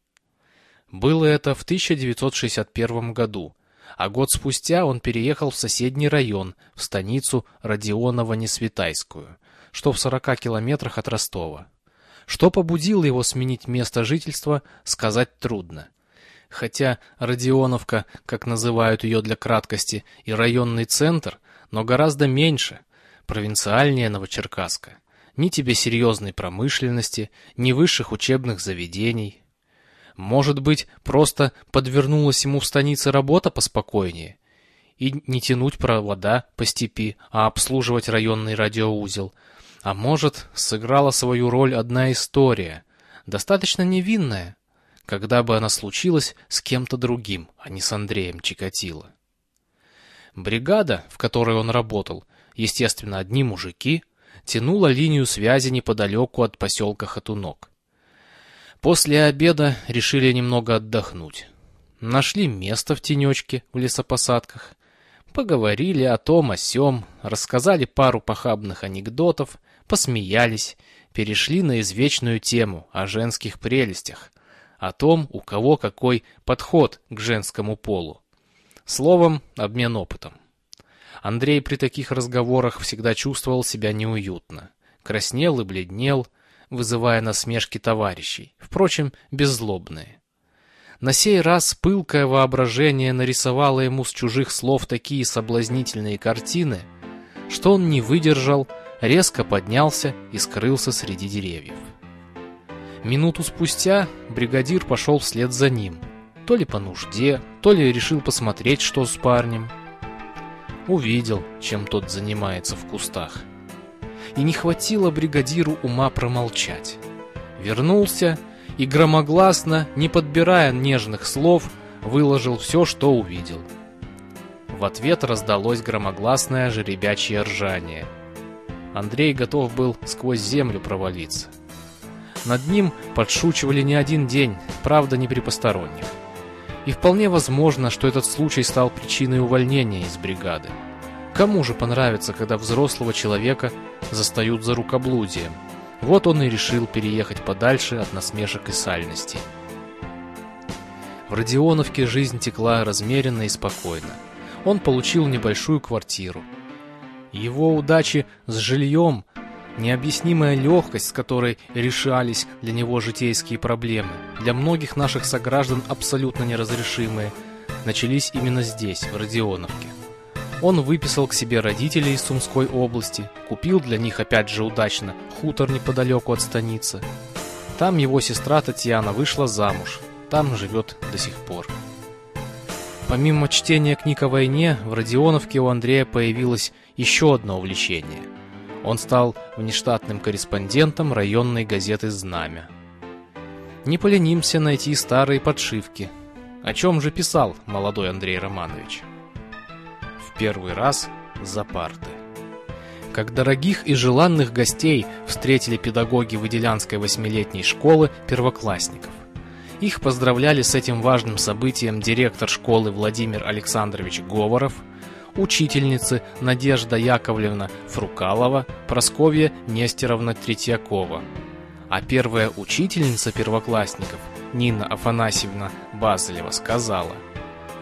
Было это в 1961 году, а год спустя он переехал в соседний район, в станицу Родионово-Несветайскую, что в 40 километрах от Ростова. Что побудило его сменить место жительства, сказать трудно. Хотя Родионовка, как называют ее для краткости, и районный центр, но гораздо меньше, провинциальнее Новочеркасска. Ни тебе серьезной промышленности, ни высших учебных заведений. Может быть, просто подвернулась ему в станице работа поспокойнее? И не тянуть провода по степи, а обслуживать районный радиоузел. А может, сыграла свою роль одна история, достаточно невинная, когда бы она случилась с кем-то другим, а не с Андреем Чикатило. Бригада, в которой он работал, естественно, одни мужики, тянула линию связи неподалеку от поселка Хатунок. После обеда решили немного отдохнуть. нашли место в тенечке в лесопосадках, поговорили о том, о сём, рассказали пару похабных анекдотов, посмеялись, перешли на извечную тему о женских прелестях, о том, у кого какой подход к женскому полу. Словом, обмен опытом. Андрей при таких разговорах всегда чувствовал себя неуютно. Краснел и бледнел, вызывая насмешки товарищей, впрочем, беззлобные. На сей раз пылкое воображение нарисовало ему с чужих слов такие соблазнительные картины, что он не выдержал, резко поднялся и скрылся среди деревьев. Минуту спустя бригадир пошел вслед за ним, то ли по нужде, то ли решил посмотреть, что с парнем. Увидел, чем тот занимается в кустах. И не хватило бригадиру ума промолчать. Вернулся и громогласно, не подбирая нежных слов, выложил все, что увидел. В ответ раздалось громогласное жеребячье ржание. Андрей готов был сквозь землю провалиться. Над ним подшучивали не один день, правда, не при посторонних. И вполне возможно, что этот случай стал причиной увольнения из бригады. Кому же понравится, когда взрослого человека застают за рукоблудием? Вот он и решил переехать подальше от насмешек и сальностей. В Родионовке жизнь текла размеренно и спокойно. Он получил небольшую квартиру. Его удачи с жильем, необъяснимая легкость, с которой решались для него житейские проблемы, для многих наших сограждан абсолютно неразрешимые, начались именно здесь, в Родионовке. Он выписал к себе родителей из Сумской области, купил для них опять же удачно хутор неподалеку от станицы. Там его сестра Татьяна вышла замуж, там живет до сих пор. Помимо чтения книг о войне, в Родионовке у Андрея появилось еще одно увлечение. Он стал внештатным корреспондентом районной газеты «Знамя». Не поленимся найти старые подшивки. О чем же писал молодой Андрей Романович? первый раз за парты. Как дорогих и желанных гостей встретили педагоги Выделянской восьмилетней школы первоклассников. Их поздравляли с этим важным событием директор школы Владимир Александрович Говоров, учительницы Надежда Яковлевна Фрукалова, Просковья Нестеровна Третьякова. А первая учительница первоклассников Нина Афанасьевна Базылева сказала –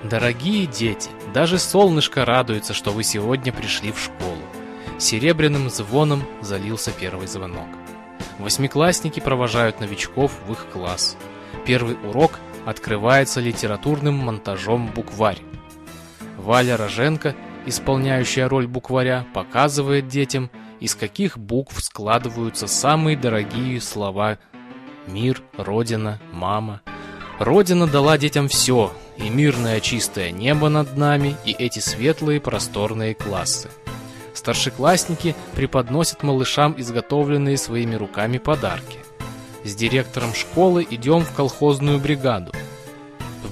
Дорогие дети, даже солнышко радуется, что вы сегодня пришли в школу. Серебряным звоном залился первый звонок. Восьмиклассники провожают новичков в их класс. Первый урок открывается литературным монтажом букварь. Валя Роженко, исполняющая роль букваря, показывает детям, из каких букв складываются самые дорогие слова «мир», «родина», «мама». Родина дала детям все, и мирное чистое небо над нами, и эти светлые просторные классы. Старшеклассники преподносят малышам изготовленные своими руками подарки. С директором школы идем в колхозную бригаду.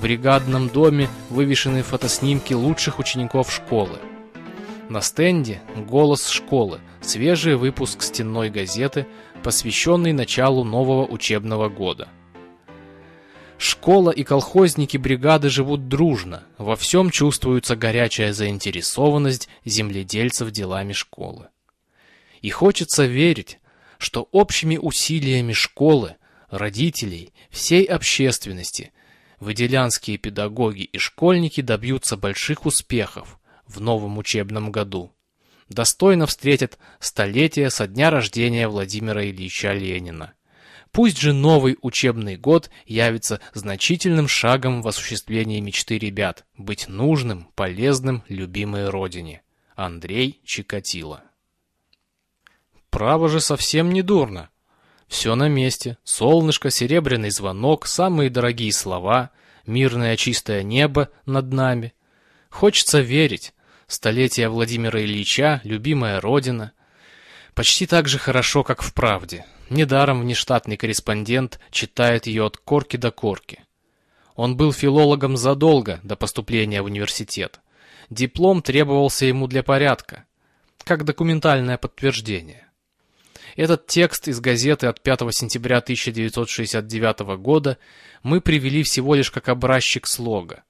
Бригадном доме вывешены фотоснимки лучших учеников школы. На стенде «Голос школы» свежий выпуск стенной газеты, посвященный началу нового учебного года. Школа и колхозники бригады живут дружно, во всем чувствуется горячая заинтересованность земледельцев делами школы. И хочется верить, что общими усилиями школы, родителей, всей общественности выделянские педагоги и школьники добьются больших успехов в новом учебном году. Достойно встретят столетие со дня рождения Владимира Ильича Ленина. Пусть же новый учебный год явится значительным шагом в осуществлении мечты ребят – быть нужным, полезным, любимой родине. Андрей Чикатило Право же совсем не дурно. Все на месте. Солнышко, серебряный звонок, самые дорогие слова, мирное чистое небо над нами. Хочется верить. Столетие Владимира Ильича, любимая родина. Почти так же хорошо, как в правде. Недаром внештатный корреспондент читает ее от корки до корки. Он был филологом задолго до поступления в университет. Диплом требовался ему для порядка, как документальное подтверждение. Этот текст из газеты от 5 сентября 1969 года мы привели всего лишь как образчик слога.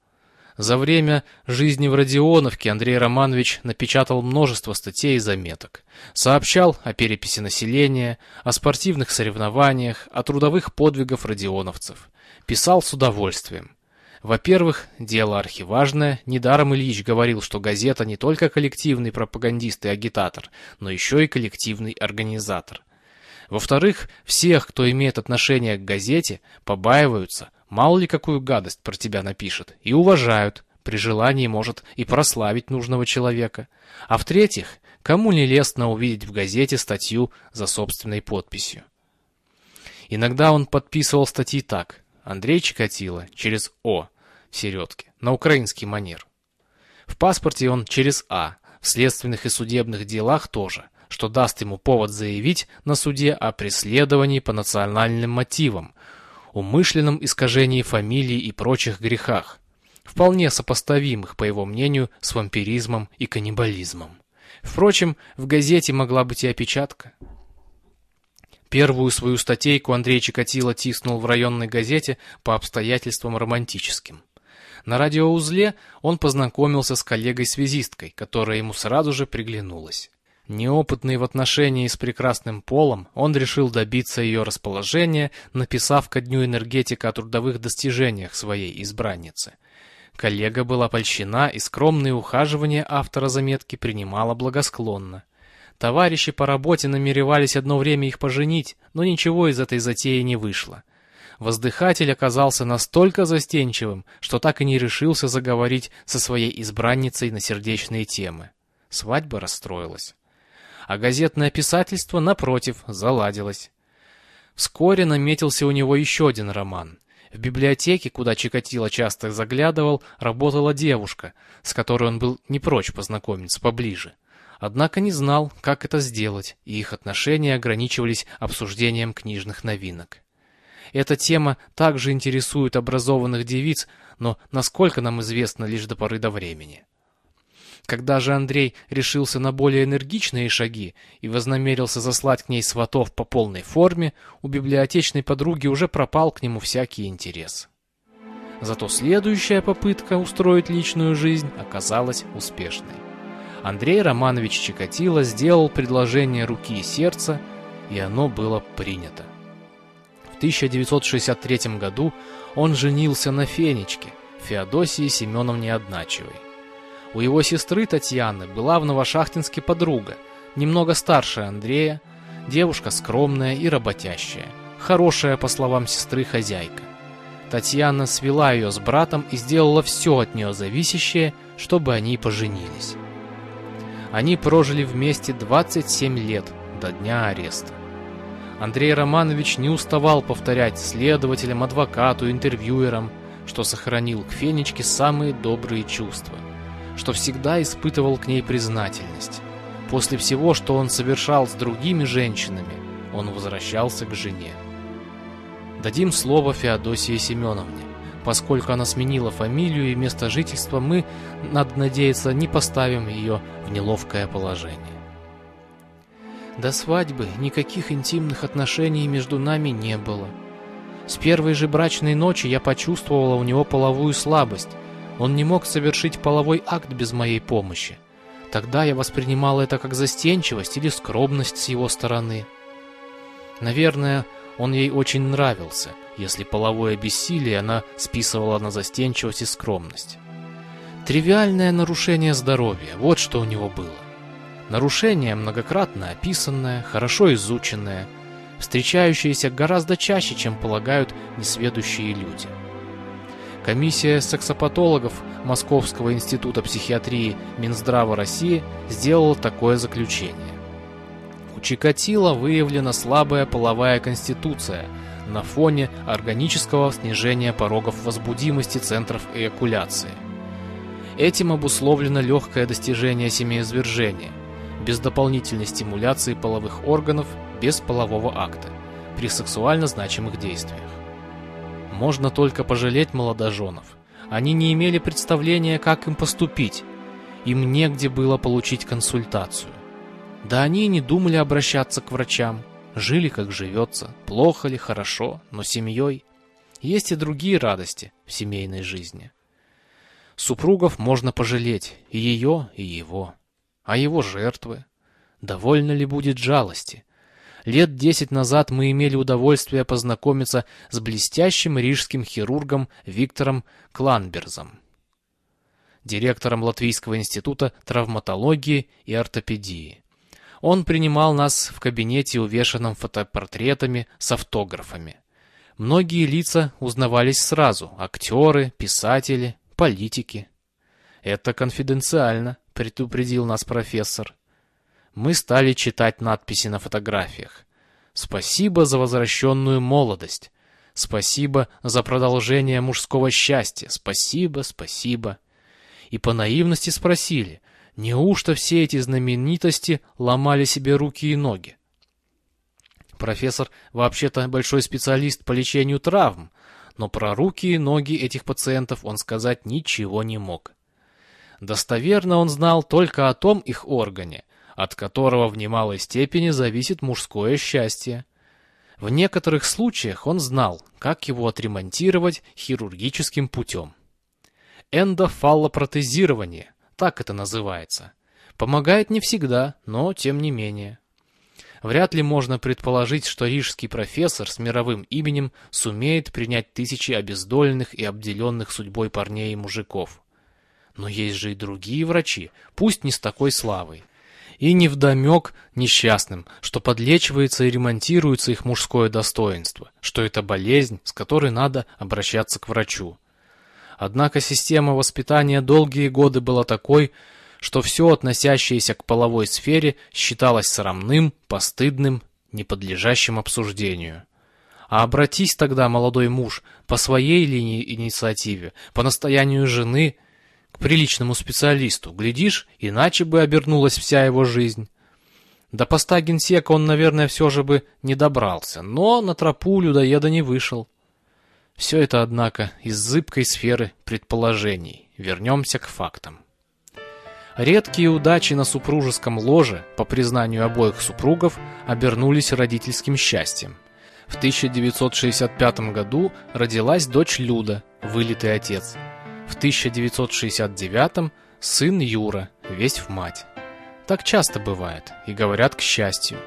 За время жизни в Родионовке Андрей Романович напечатал множество статей и заметок. Сообщал о переписи населения, о спортивных соревнованиях, о трудовых подвигах родионовцев. Писал с удовольствием. Во-первых, дело архиважное. Недаром Ильич говорил, что газета не только коллективный пропагандист и агитатор, но еще и коллективный организатор. Во-вторых, всех, кто имеет отношение к газете, побаиваются, мало ли какую гадость про тебя напишет, и уважают, при желании может и прославить нужного человека. А в-третьих, кому не лестно увидеть в газете статью за собственной подписью. Иногда он подписывал статьи так. Андрей Чикатило через «О», середке, на украинский манер. В паспорте он через А, в следственных и судебных делах тоже, что даст ему повод заявить на суде о преследовании по национальным мотивам, умышленном искажении фамилии и прочих грехах, вполне сопоставимых, по его мнению, с вампиризмом и каннибализмом. Впрочем, в газете могла быть и опечатка. Первую свою статейку Андрей Чикатило тиснул в районной газете по обстоятельствам романтическим. На радиоузле он познакомился с коллегой-связисткой, которая ему сразу же приглянулась. Неопытный в отношении с прекрасным полом, он решил добиться ее расположения, написав ко дню энергетика о трудовых достижениях своей избранницы. Коллега была польщена и скромные ухаживания автора заметки принимала благосклонно. Товарищи по работе намеревались одно время их поженить, но ничего из этой затеи не вышло. Воздыхатель оказался настолько застенчивым, что так и не решился заговорить со своей избранницей на сердечные темы. Свадьба расстроилась. А газетное писательство, напротив, заладилось. Вскоре наметился у него еще один роман. В библиотеке, куда Чикатило часто заглядывал, работала девушка, с которой он был не прочь познакомиться поближе. Однако не знал, как это сделать, и их отношения ограничивались обсуждением книжных новинок. Эта тема также интересует образованных девиц, но насколько нам известно лишь до поры до времени. Когда же Андрей решился на более энергичные шаги и вознамерился заслать к ней сватов по полной форме, у библиотечной подруги уже пропал к нему всякий интерес. Зато следующая попытка устроить личную жизнь оказалась успешной. Андрей Романович Чикатило сделал предложение руки и сердца, и оно было принято. В 1963 году он женился на Фенечке, Феодосии Семеновне Одначевой. У его сестры Татьяны была в Новошахтинске подруга, немного старше Андрея, девушка скромная и работящая, хорошая, по словам сестры, хозяйка. Татьяна свела ее с братом и сделала все от нее зависящее, чтобы они поженились. Они прожили вместе 27 лет до дня ареста. Андрей Романович не уставал повторять следователям, адвокату, интервьюерам, что сохранил к Фенечке самые добрые чувства, что всегда испытывал к ней признательность. После всего, что он совершал с другими женщинами, он возвращался к жене. Дадим слово Феодосии Семеновне. Поскольку она сменила фамилию и место жительства, мы, надо надеяться, не поставим ее в неловкое положение. До свадьбы никаких интимных отношений между нами не было. С первой же брачной ночи я почувствовала у него половую слабость. Он не мог совершить половой акт без моей помощи. Тогда я воспринимала это как застенчивость или скромность с его стороны. Наверное, он ей очень нравился, если половое бессилие она списывала на застенчивость и скромность. Тривиальное нарушение здоровья – вот что у него было. Нарушение многократно описанное, хорошо изученное, встречающееся гораздо чаще, чем полагают несведущие люди. Комиссия сексопатологов Московского института психиатрии Минздрава России сделала такое заключение. У Чикатило выявлена слабая половая конституция на фоне органического снижения порогов возбудимости центров эякуляции. Этим обусловлено легкое достижение семяизвержения – без дополнительной стимуляции половых органов, без полового акта, при сексуально значимых действиях. Можно только пожалеть молодоженов. Они не имели представления, как им поступить. Им негде было получить консультацию. Да они и не думали обращаться к врачам. жили как живется, плохо ли, хорошо, но семьей. Есть и другие радости в семейной жизни. Супругов можно пожалеть, и ее, и его. А его жертвы? Довольно ли будет жалости? Лет десять назад мы имели удовольствие познакомиться с блестящим рижским хирургом Виктором Кланберзом, директором Латвийского института травматологии и ортопедии. Он принимал нас в кабинете, увешанном фотопортретами с автографами. Многие лица узнавались сразу – актеры, писатели, политики. «Это конфиденциально», — предупредил нас профессор. Мы стали читать надписи на фотографиях. «Спасибо за возвращенную молодость», «Спасибо за продолжение мужского счастья», «Спасибо, спасибо». И по наивности спросили, неужто все эти знаменитости ломали себе руки и ноги? Профессор вообще-то большой специалист по лечению травм, но про руки и ноги этих пациентов он сказать ничего не мог. Достоверно он знал только о том их органе, от которого в немалой степени зависит мужское счастье. В некоторых случаях он знал, как его отремонтировать хирургическим путем. Эндофаллопротезирование, так это называется. Помогает не всегда, но тем не менее. Вряд ли можно предположить, что рижский профессор с мировым именем сумеет принять тысячи обездоленных и обделенных судьбой парней и мужиков. Но есть же и другие врачи, пусть не с такой славой. И невдомек несчастным, что подлечивается и ремонтируется их мужское достоинство, что это болезнь, с которой надо обращаться к врачу. Однако система воспитания долгие годы была такой, что все, относящееся к половой сфере, считалось срамным, постыдным, неподлежащим обсуждению. А обратись тогда молодой муж по своей линии инициативе, по настоянию жены, к приличному специалисту, глядишь, иначе бы обернулась вся его жизнь. До поста генсека он, наверное, все же бы не добрался, но на тропу людоеда не вышел. Все это, однако, из зыбкой сферы предположений. Вернемся к фактам. Редкие удачи на супружеском ложе, по признанию обоих супругов, обернулись родительским счастьем. В 1965 году родилась дочь Люда, вылитый отец. В 1969 сын Юра, весь в мать. Так часто бывает, и говорят к счастью.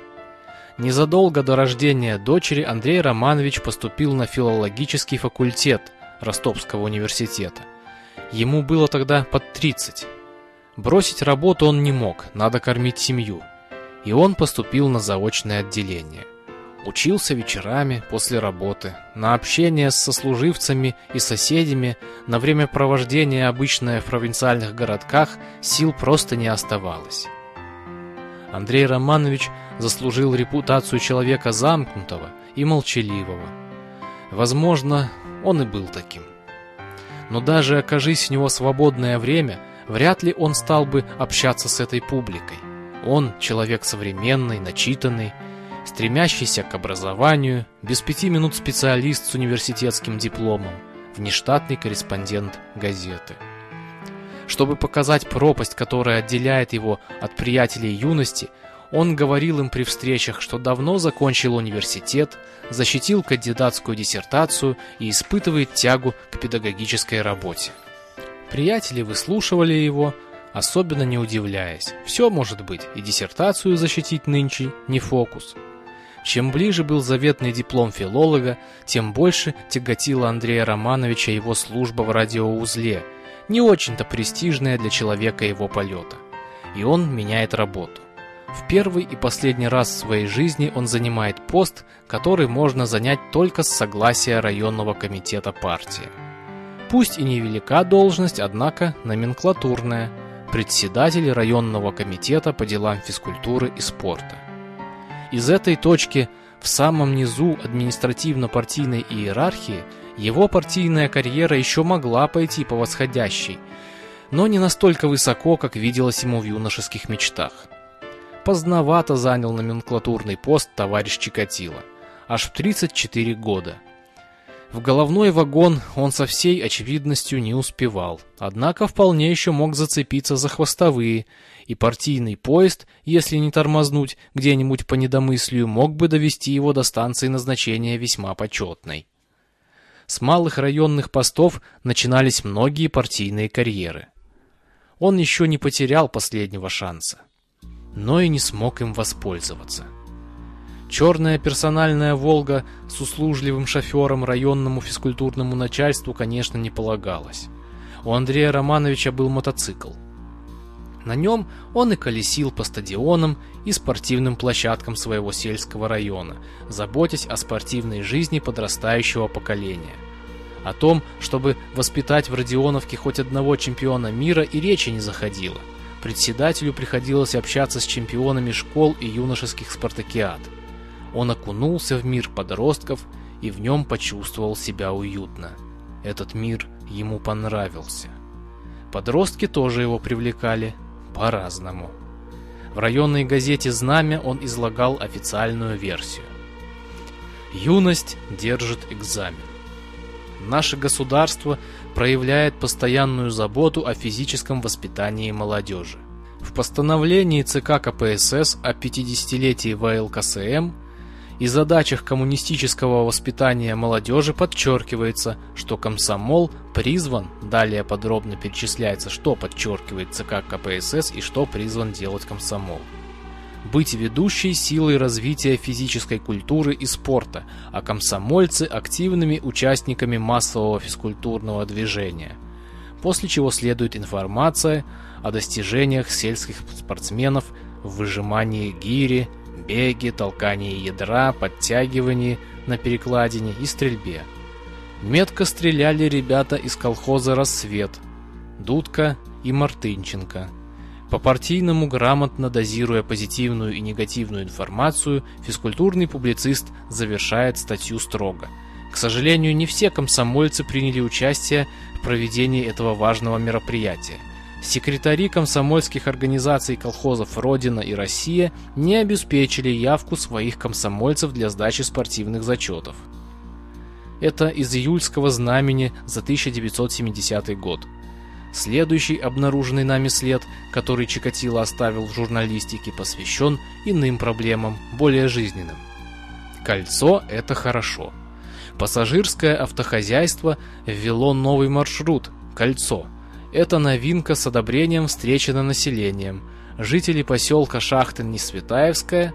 Незадолго до рождения дочери Андрей Романович поступил на филологический факультет Ростовского университета. Ему было тогда под 30. Бросить работу он не мог, надо кормить семью. И он поступил на заочное отделение. Учился вечерами после работы, на общение с сослуживцами и соседями, на время провождения обычное в провинциальных городках сил просто не оставалось. Андрей Романович заслужил репутацию человека замкнутого и молчаливого. Возможно, он и был таким. Но даже окажись у него свободное время – вряд ли он стал бы общаться с этой публикой. Он человек современный, начитанный, стремящийся к образованию, без пяти минут специалист с университетским дипломом, внештатный корреспондент газеты. Чтобы показать пропасть, которая отделяет его от приятелей юности, он говорил им при встречах, что давно закончил университет, защитил кандидатскую диссертацию и испытывает тягу к педагогической работе. Приятели выслушивали его, особенно не удивляясь. Все может быть, и диссертацию защитить нынче не фокус. Чем ближе был заветный диплом филолога, тем больше тяготила Андрея Романовича его служба в радиоузле, не очень-то престижная для человека его полета. И он меняет работу. В первый и последний раз в своей жизни он занимает пост, который можно занять только с согласия районного комитета партии. Пусть и невелика должность, однако номенклатурная. Председатель районного комитета по делам физкультуры и спорта. Из этой точки в самом низу административно-партийной иерархии его партийная карьера еще могла пойти по восходящей, но не настолько высоко, как виделось ему в юношеских мечтах. Поздновато занял номенклатурный пост товарищ Чикатило, аж в 34 года – В головной вагон он со всей очевидностью не успевал, однако вполне еще мог зацепиться за хвостовые, и партийный поезд, если не тормознуть где-нибудь по недомыслию, мог бы довести его до станции назначения весьма почетной. С малых районных постов начинались многие партийные карьеры. Он еще не потерял последнего шанса, но и не смог им воспользоваться. Черная персональная «Волга» с услужливым шофером районному физкультурному начальству, конечно, не полагалась. У Андрея Романовича был мотоцикл. На нем он и колесил по стадионам и спортивным площадкам своего сельского района, заботясь о спортивной жизни подрастающего поколения. О том, чтобы воспитать в Родионовке хоть одного чемпиона мира и речи не заходило. Председателю приходилось общаться с чемпионами школ и юношеских спартакиад – он окунулся в мир подростков и в нем почувствовал себя уютно. Этот мир ему понравился. Подростки тоже его привлекали по-разному. В районной газете «Знамя» он излагал официальную версию. Юность держит экзамен. Наше государство проявляет постоянную заботу о физическом воспитании молодежи. В постановлении ЦК КПСС о 50-летии ВЛКСМ и задачах коммунистического воспитания молодежи подчеркивается, что комсомол призван, далее подробно перечисляется, что подчеркивает ЦК КПСС и что призван делать комсомол. Быть ведущей силой развития физической культуры и спорта, а комсомольцы – активными участниками массового физкультурного движения. После чего следует информация о достижениях сельских спортсменов в выжимании гири, беге, толкании ядра, подтягивании на перекладине и стрельбе. Метко стреляли ребята из колхоза «Рассвет», Дудка и Мартынченко. По-партийному грамотно дозируя позитивную и негативную информацию, физкультурный публицист завершает статью строго. К сожалению, не все комсомольцы приняли участие в проведении этого важного мероприятия. Секретари комсомольских организаций колхозов «Родина» и «Россия» не обеспечили явку своих комсомольцев для сдачи спортивных зачетов. Это из июльского знамени за 1970 год. Следующий обнаруженный нами след, который Чикатило оставил в журналистике, посвящен иным проблемам, более жизненным. Кольцо – это хорошо. Пассажирское автохозяйство ввело новый маршрут – кольцо – эта новинка с одобрением встречена населением. Жители поселка Шахтин-Несветаевская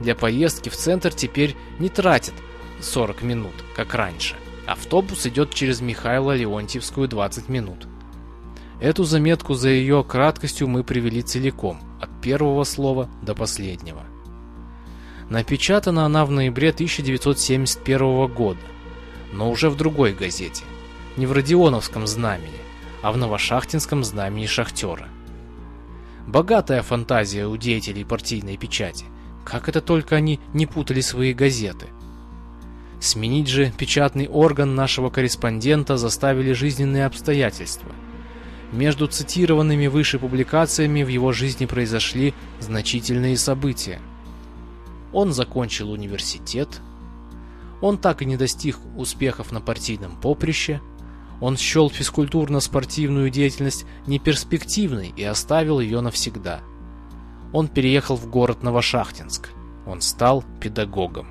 для поездки в центр теперь не тратят 40 минут, как раньше. Автобус идет через Михайло Леонтьевскую 20 минут. Эту заметку за ее краткостью мы привели целиком, от первого слова до последнего. Напечатана она в ноябре 1971 года, но уже в другой газете, не в Родионовском знамени, а в Новошахтинском знамени шахтера. Богатая фантазия у деятелей партийной печати. Как это только они не путали свои газеты. Сменить же печатный орган нашего корреспондента заставили жизненные обстоятельства. Между цитированными выше публикациями в его жизни произошли значительные события. Он закончил университет, он так и не достиг успехов на партийном поприще – он счел физкультурно-спортивную деятельность неперспективной и оставил ее навсегда. Он переехал в город Новошахтинск. Он стал педагогом.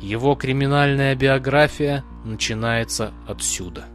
Его криминальная биография начинается отсюда.